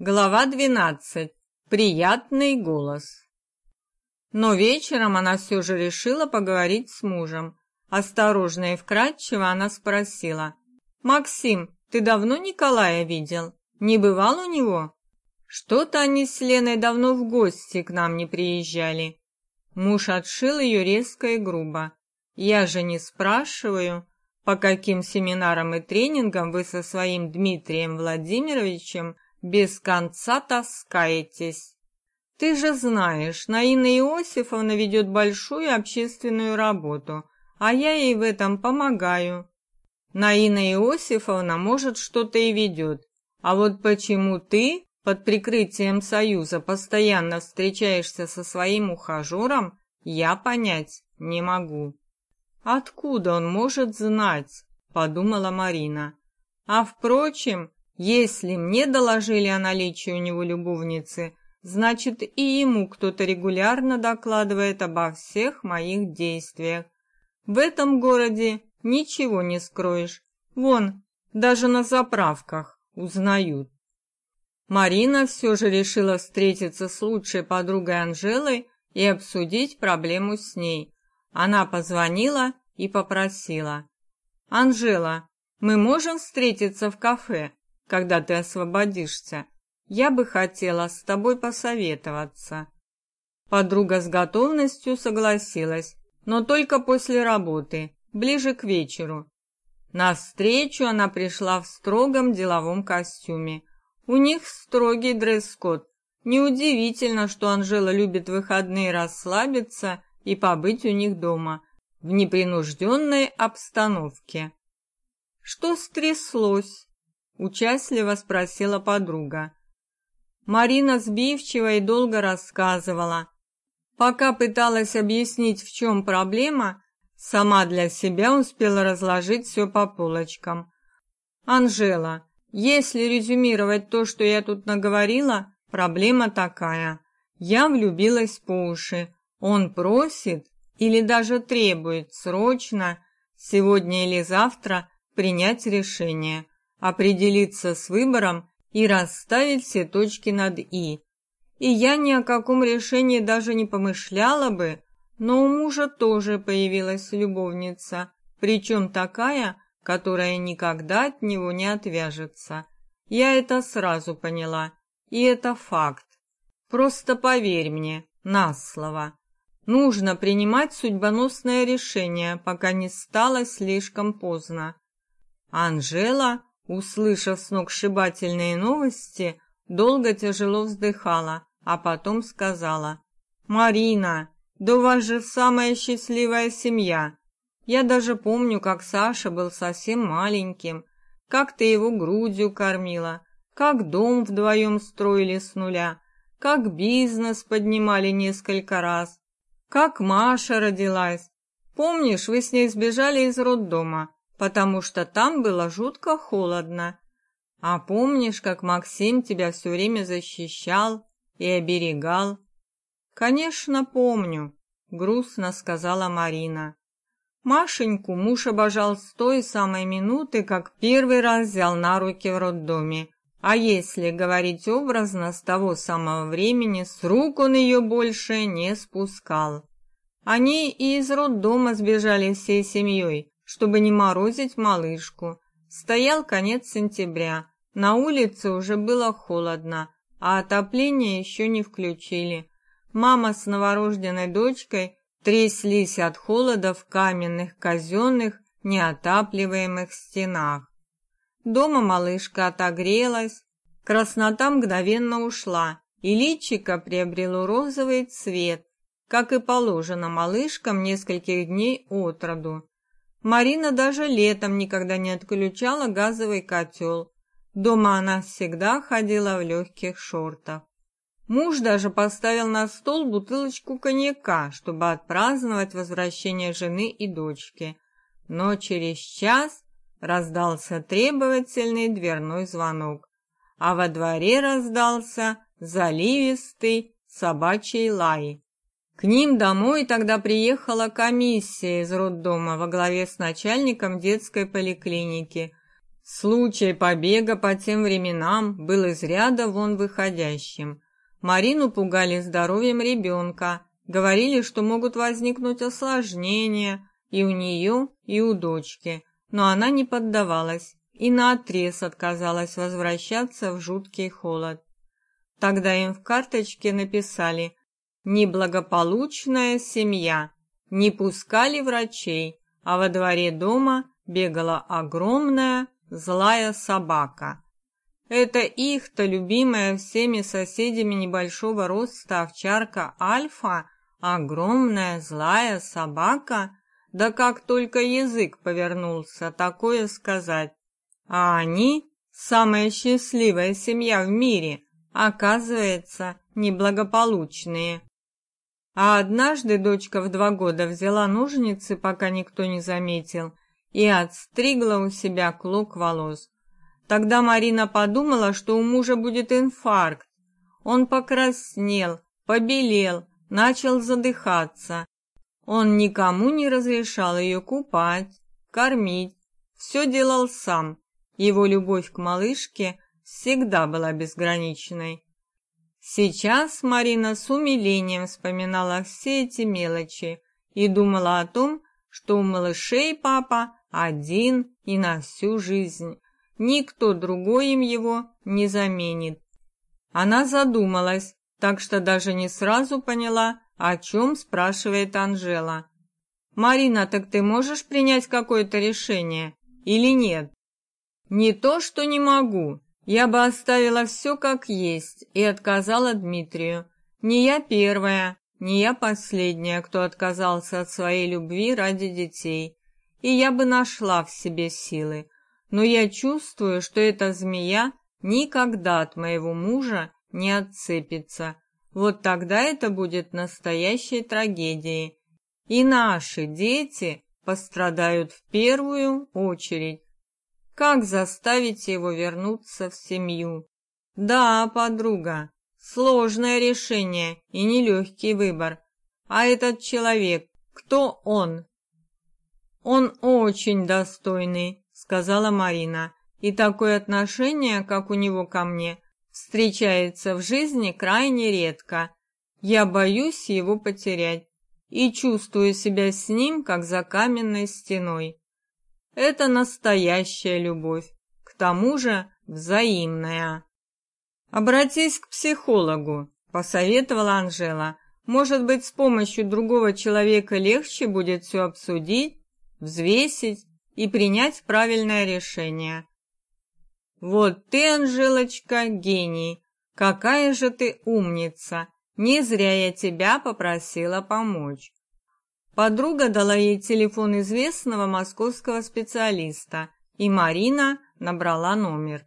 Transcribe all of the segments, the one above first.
Глава 12. Приятный голос. Но вечером она все же решила поговорить с мужем. Осторожно и вкратчиво она спросила: "Максим, ты давно Николая видел? Не бывал у него? Что-то они с Леной давно в гости к нам не приезжали". Муж отшил ее резко и грубо. "Я же не спрашиваю, по каким семинарам и тренингам вы со своим Дмитрием Владимировичем без конца таскаетесь. Ты же знаешь, Наина Иосифовна ведет большую общественную работу, а я ей в этом помогаю. Наина Иосифовна, может, что-то и ведет, а вот почему ты под прикрытием Союза постоянно встречаешься со своим ухажером, я понять не могу. Откуда он может знать, подумала Марина. А впрочем, если мне доложили о наличии у него любовницы, значит и ему кто-то регулярно докладывает обо всех моих действиях. В этом городе ничего не скроешь. Вон, даже на заправках узнают. Марина все же решила встретиться с лучшей подругой Анжелой и обсудить проблему с ней. Она позвонила и попросила: "Анжела, мы можем встретиться в кафе? Когда ты освободишься. Я бы хотела с тобой посоветоваться. Подруга с готовностью согласилась, но только после работы, ближе к вечеру. На встречу она пришла в строгом деловом костюме. У них строгий дресс-код. Неудивительно, что Анжела любит выходные расслабиться и побыть у них дома в непринужденной обстановке. Что стряслось? Участливо спросила подруга. Марина сбивчиво и долго рассказывала. Пока пыталась объяснить, в чем проблема, сама для себя успела разложить все по полочкам. Анжела, если резюмировать то, что я тут наговорила, проблема такая. Я влюбилась по уши. Он просит или даже требует срочно, сегодня или завтра, принять решение определиться с выбором и расставить все точки над «и». И я ни о каком решении даже не помышляла бы, но у мужа тоже появилась любовница, причем такая, которая никогда от него не отвяжется. Я это сразу поняла, и это факт. Просто поверь мне, на слово. Нужно принимать судьбоносное решение, пока не стало слишком поздно. Анжела Услышав сногсшибательные новости, долго тяжело вздыхала, а потом сказала: "Марина, да у вас же самая счастливая семья. Я даже помню, как Саша был совсем маленьким, как ты его грудью кормила, как дом вдвоем строили с нуля, как бизнес поднимали несколько раз, как Маша родилась. Помнишь, вы с ней сбежали из роддома, потому что там было жутко холодно. А помнишь, как Максим тебя все время защищал и оберегал? Конечно, помню, грустно сказала Марина. Машеньку муж обожал с той самой минуты, как первый раз взял на руки в роддоме. А если говорить образно, с того самого времени с рук он ее больше не спускал. Они и из роддома сбежали всей семьей, чтобы не морозить малышку. Стоял конец сентября. На улице уже было холодно, а отопление еще не включили. Мама с новорожденной дочкой тряслись от холода в каменных казенных неотапливаемых стенах. Дома малышка отогрелась, краснота мгновенно ушла, и личико приобрело розовый цвет, как и положено малышкам нескольких дней от роду. Марина даже летом никогда не отключала газовый котел. Дома она всегда ходила в легких шортах. Муж даже поставил на стол бутылочку коньяка, чтобы отпраздновать возвращение жены и дочки. Но через час раздался требовательный дверной звонок, а во дворе раздался заливистый собачий лай. К ним домой тогда приехала комиссия из роддома во главе с начальником детской поликлиники. Случай побега по тем временам был из ряда вон выходящим. Марину пугали здоровьем ребенка, говорили, что могут возникнуть осложнения и у нее, и у дочки, но она не поддавалась и наотрез отказалась возвращаться в жуткий холод. Тогда им в карточке написали «Неблагополучная семья», не пускали врачей, а во дворе дома бегала огромная злая собака. Это их-то любимая всеми соседями небольшого роста овчарка Альфа, огромная злая собака, да как только язык повернулся такое сказать. А они, самая счастливая семья в мире, оказывается, неблагополучные. А однажды дочка в два года взяла ножницы, пока никто не заметил, и отстригла у себя клок волос. Тогда Марина подумала, что у мужа будет инфаркт. Он покраснел, побелел, начал задыхаться. Он никому не разрешал ее купать, кормить, все делал сам. Его любовь к малышке всегда была безграничной. Сейчас Марина с умилением вспоминала все эти мелочи и думала о том, что у малышей папа один и на всю жизнь. Никто другой им его не заменит. Она задумалась, так что даже не сразу поняла, о чем спрашивает Анжела. «Марина, так ты можешь принять какое-то решение или нет?» Не то, что не могу. Я бы оставила все как есть и отказала Дмитрию. Не я первая, не я последняя, кто отказался от своей любви ради детей. И я бы нашла в себе силы. Но я чувствую, что эта змея никогда от моего мужа не отцепится. Вот тогда это будет настоящей трагедией. И наши дети пострадают в первую очередь. Как заставить его вернуться в семью? Да, подруга, сложное решение и нелегкий выбор. А этот человек, кто он? Он очень достойный, сказала Марина. И такое отношение, как у него ко мне, встречается в жизни крайне редко. Я боюсь его потерять и чувствую себя с ним, как за каменной стеной. Это настоящая любовь, к тому же взаимная. Обратись к психологу, посоветовала Анжела. Может быть, с помощью другого человека легче будет все обсудить, взвесить и принять правильное решение. Вот ты, Анжелочка, гений. Какая же ты умница. Не зря я тебя попросила помочь. Подруга дала ей телефон известного московского специалиста, и Марина набрала номер.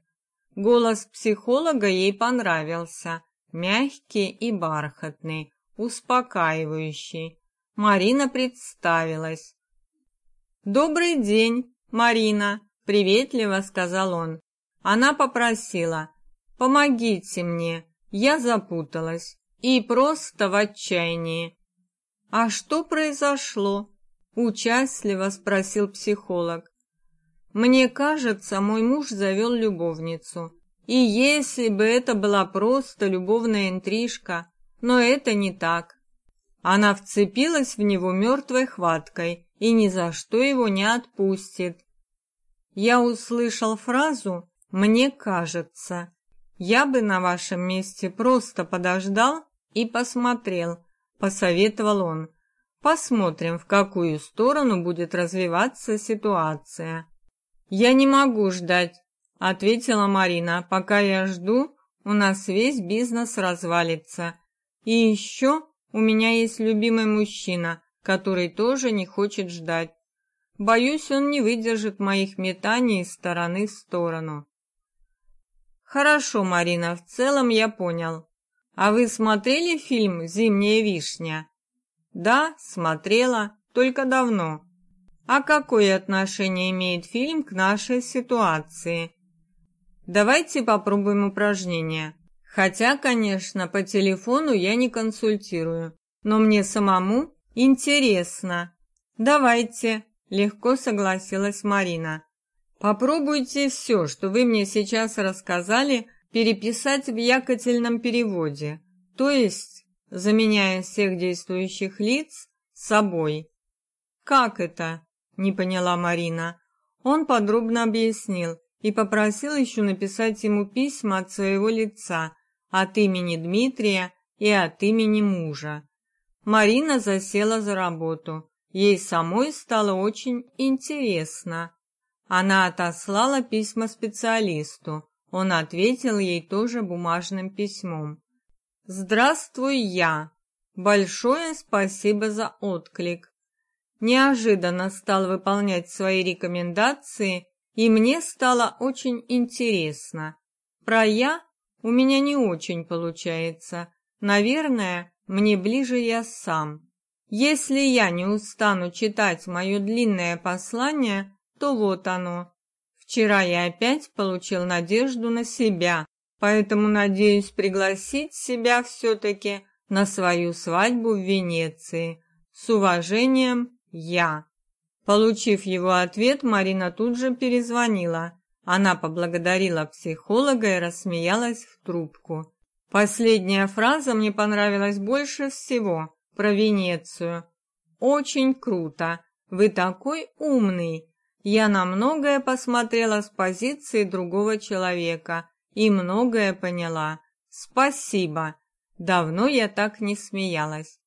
Голос психолога ей понравился, мягкий и бархатный, успокаивающий. Марина представилась. «Добрый день, Марина», — приветливо сказал он. Она попросила, «Помогите мне, я запуталась и просто в отчаянии. «А что произошло?» – участливо спросил психолог. «Мне кажется, мой муж завел любовницу. И если бы это была просто любовная интрижка, но это не так. Она вцепилась в него мертвой хваткой и ни за что его не отпустит. Я услышал фразу «мне кажется». Я бы на вашем месте просто подождал и посмотрел, посоветовал он. Посмотрим, в какую сторону будет развиваться ситуация. Я не могу ждать, ответила Марина. Пока я жду, у нас весь бизнес развалится. И еще у меня есть любимый мужчина, который тоже не хочет ждать. Боюсь, он не выдержит моих метаний из стороны в сторону. Хорошо, Марина, в целом я понял. А вы смотрели фильм Зимняя вишня? Да, смотрела, только давно. А какое отношение имеет фильм к нашей ситуации? Давайте попробуем упражнение. Хотя, конечно, по телефону я не консультирую, но мне самому интересно. Давайте, легко согласилась Марина. Попробуйте все, что вы мне сейчас рассказали, переписать в якотельном переводе, то есть заменяя всех действующих лиц собой. Как это? не поняла Марина. Он подробно объяснил и попросил еще написать ему письма от своего лица, от имени Дмитрия и от имени мужа. Марина засела за работу. Ей самой стало очень интересно. Она отослала письма специалисту. Он ответил ей тоже бумажным письмом. Здравствуй, я. Большое спасибо за отклик. Неожиданно стал выполнять свои рекомендации, и мне стало очень интересно. Про я у меня не очень получается. Наверное, мне ближе я сам. Если я не устану читать мое длинное послание, то вот оно. Вчера я опять получил надежду на себя, поэтому надеюсь пригласить себя все-таки на свою свадьбу в Венеции. С уважением, я. Получив его ответ, Марина тут же перезвонила. Она поблагодарила психолога и рассмеялась в трубку. Последняя фраза мне понравилась больше всего про Венецию. Очень круто. Вы такой умный. Я на многое посмотрела с позиции другого человека и многое поняла. Спасибо. Давно я так не смеялась.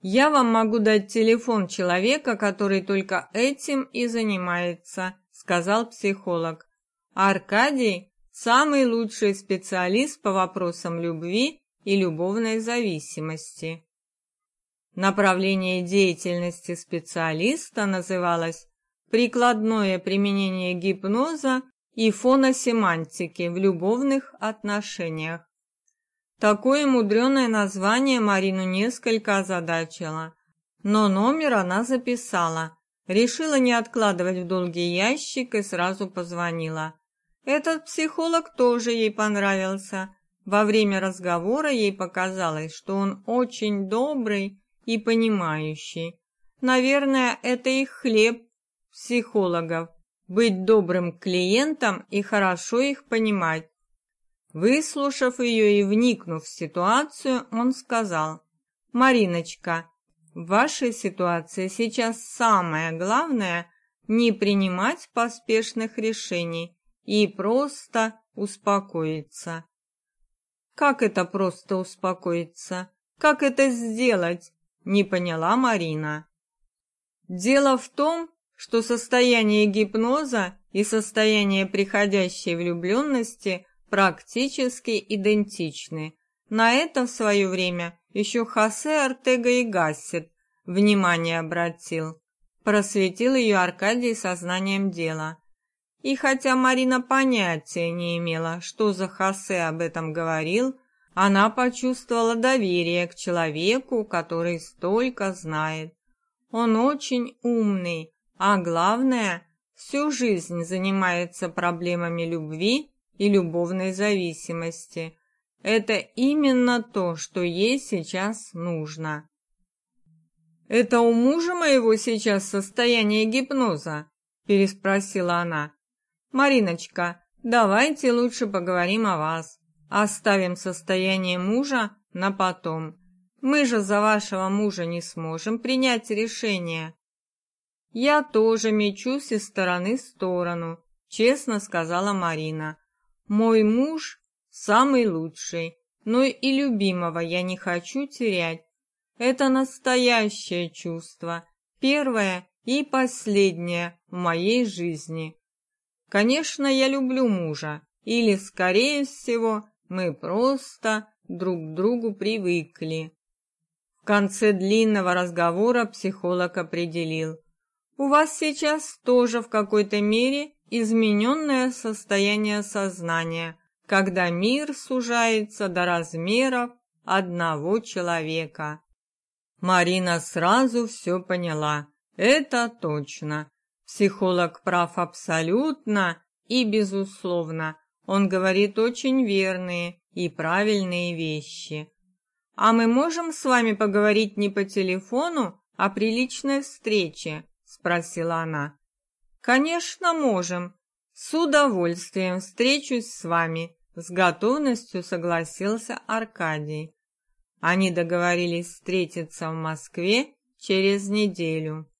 Я вам могу дать телефон человека, который только этим и занимается, сказал психолог. Аркадий самый лучший специалист по вопросам любви и любовной зависимости. Направление деятельности специалиста называлось «Прикладное применение гипноза и фоносемантики в любовных отношениях». Такое мудреное название Марину несколько озадачило, но номер она записала, решила не откладывать в долгий ящик и сразу позвонила. Этот психолог тоже ей понравился. Во время разговора ей показалось, что он очень добрый и понимающий. Наверное, это их хлеб психологов быть добрым клиентам и хорошо их понимать. Выслушав ее и вникнув в ситуацию, он сказал: "Мариночка, в вашей ситуации сейчас самое главное не принимать поспешных решений и просто успокоиться". Как это просто успокоиться? Как это сделать? не поняла Марина. Дело в том, что состояние гипноза и состояние приходящей влюбленности практически идентичны. На это в свое время еще Хосе Артега и Гассет внимание обратил. Просветил ее Аркадий сознанием дела. И хотя Марина понятия не имела, что за Хосе об этом говорил, она почувствовала доверие к человеку, который столько знает. Он очень умный, а главное, всю жизнь занимается проблемами любви и любовной зависимости. Это именно то, что ей сейчас нужно. Это у мужа моего сейчас состояние гипноза, переспросила она. Мариночка, давайте лучше поговорим о вас. Оставим состояние мужа на потом. Мы же за вашего мужа не сможем принять решение. Я тоже мечусь из стороны в сторону, честно сказала Марина. Мой муж самый лучший, но и любимого я не хочу терять. Это настоящее чувство, первое и последнее в моей жизни. Конечно, я люблю мужа, или, скорее всего, мы просто друг к другу привыкли. В конце длинного разговора психолог определил: у вас сейчас тоже в какой-то мере измененное состояние сознания, когда мир сужается до размеров одного человека. Марина сразу все поняла. Это точно. Психолог прав абсолютно и безусловно. Он говорит очень верные и правильные вещи. А мы можем с вами поговорить не по телефону, а при личной встрече, спросила она. Конечно, можем. С удовольствием встречусь с вами, с готовностью согласился Аркадий. Они договорились встретиться в Москве через неделю.